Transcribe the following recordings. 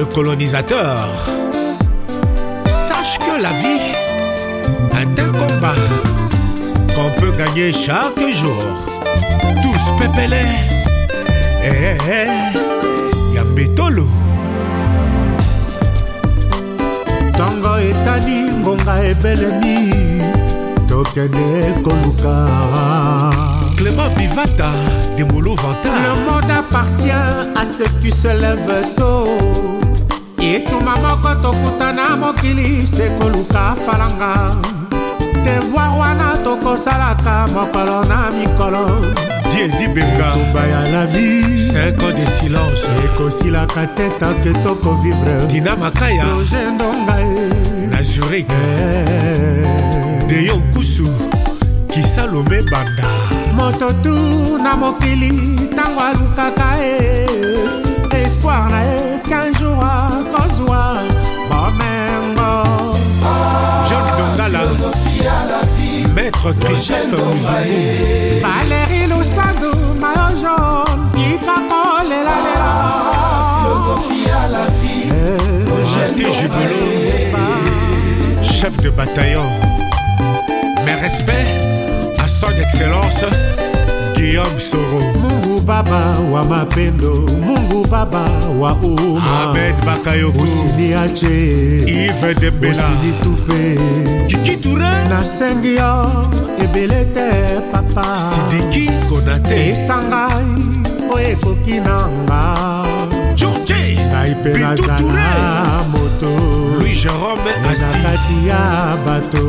le colonisateur. Sache que la vie est un combat qu'on peut gagner chaque jour. Tous pépélés, et eh, et eh, eh, yambetolo. ntango et ngonga ebelemi Tokené, koluka clément bivata de moulou le monde appartient à ceux qui se lèvent tôt etuma moko tokuta na mokili sekoluka falanga devoir wana tokosalaka mokolo na mikolo diedi benga tumba ya la vie cinq ans de silence ekosilaka te tanke tokovivre dina makaya proje ndonga e na jurik eh. deyo nkusu kisalome banda moto tu na mokili ntango alukaka e espoir na ye 15 jours à John Maître Christophe Valérie Philosophie à la vie euh, Chef de bataillon Mes respects à son excellence Guillaume Soro baba wa mapendo mungu baba wa uma abed bakayoko osili ace ive debelaosili tupe kikiture nasengi yo ebele te papa sidiki konate esangai o ekoki na nga ngai mpe nazala moto na kati ya bato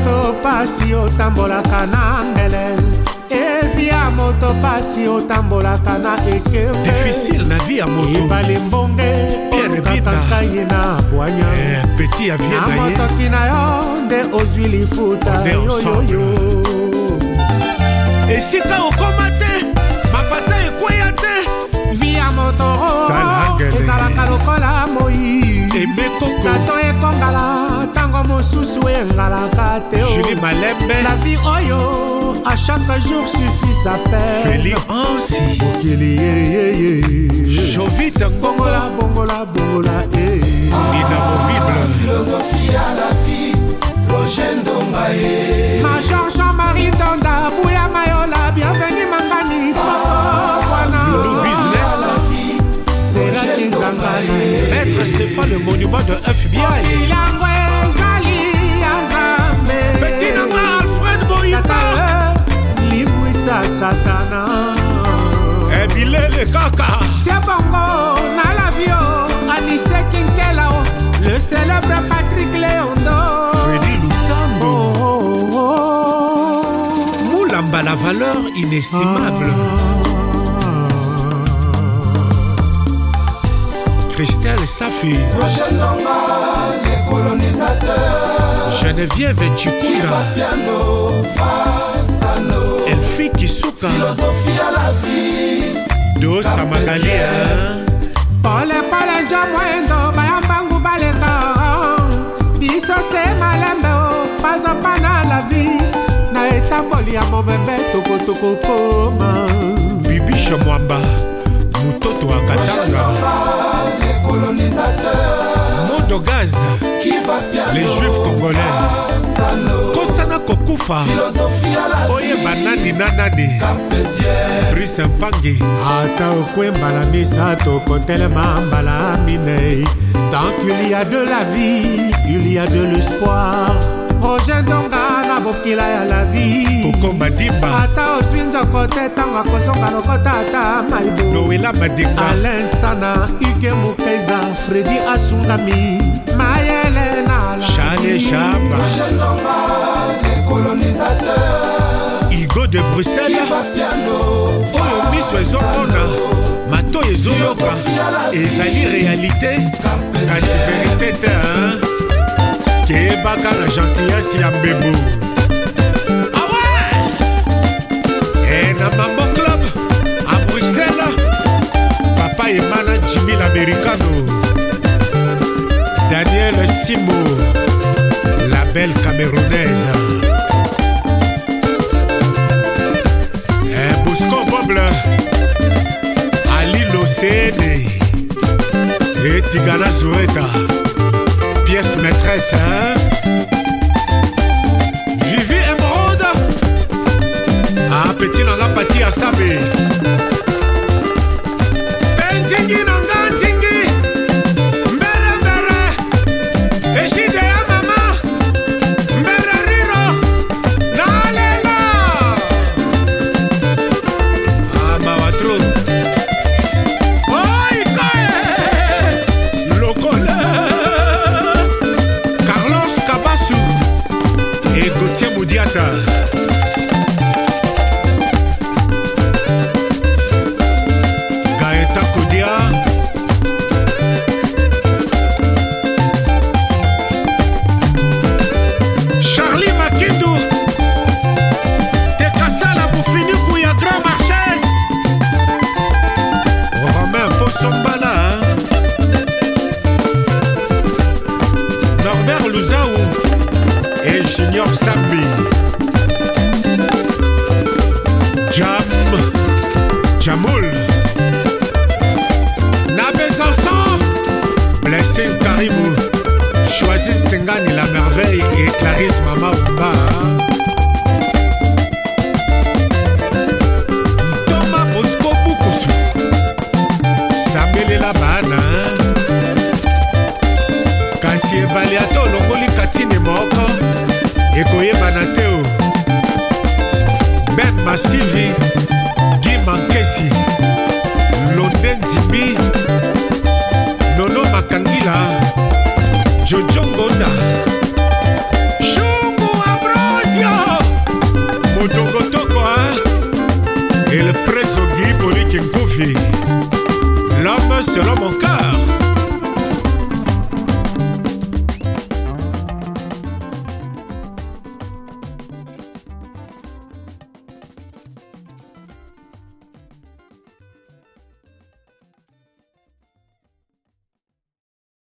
moto pasi otambolaka na ngele evi ya moto pasi otambolaka na ekembeefisile na vi ya moto ebale mbonge okakaka ye na bwanya eh, peti ya vie na motoki na yo nde ozwi lifuta yoyoyo esika okoma te mapata ekweya te vi ya moto ezalaka lokola moi ebekoko tato ekongala ntango mosusu engala koyeba te julie malembe la vie oyo oh, a chaque jour suffit sa pèreeli ansi mokili yeyeye jovite ngongola bongola bongola e eh. inamovible major jean-marie donda buya mayola bienvenu mangani wana seraki nzangai maître stéphane le monument de f ya satana ebilele kaka se bongo nalavio anise kinkelao le célèbre patrik leondo fredi lusando oh, oh, oh, oh. moulamba la valeur inestimable oh. christelle safi roger longa les colonisateurs geneviève chikura piano va bosamaka lie polepole njo moyendo bayambangu baleka biso se malembe o pazopa na la vie na etamboli ya momembe tokotoko koma bibisho mwamba mototo akataka dogaz les juifs congolais kosana kokufa oyeba nani na nani brise mpangi ata okwemba na misa tokotelema mbala minei tant qu'il y a de la vie il y a de l'espoir roger donga na bokila ya lavi kokomadiba ata oswi nzoko te ntango akosonga lokota ata maibo noela madinga alain nsana uge mokeza fredi asungami mayele na lachale jaba igo de bruxelles oyo miso ezomona matoi ezoyoka ezali réalité kasi verité te keyebaka na gentillesse ya mbebo belle camerounaise. Et eh, Bousco Boble, Ali Locédé, et Tigana Zureta, pièce maîtresse, hein? Vivi Emeraude, ah, petit Nanga Pati Asabi. Ego te budiata Sambi Jam Jamoul Nabezansan Blessing Karibou Choisis Tsengani la merveille et Clarisse Mama Oumba Thomas Bosco Boukoussou Sambele la bana kasi ebale ata olongoli katine moko ekoyebana te o mem masivi gi mankesi londe nzimbi nono makangila jojo ngonda shungu ambrosio motokotoko el preso gi boliki nkufi l'homme selon mon cœur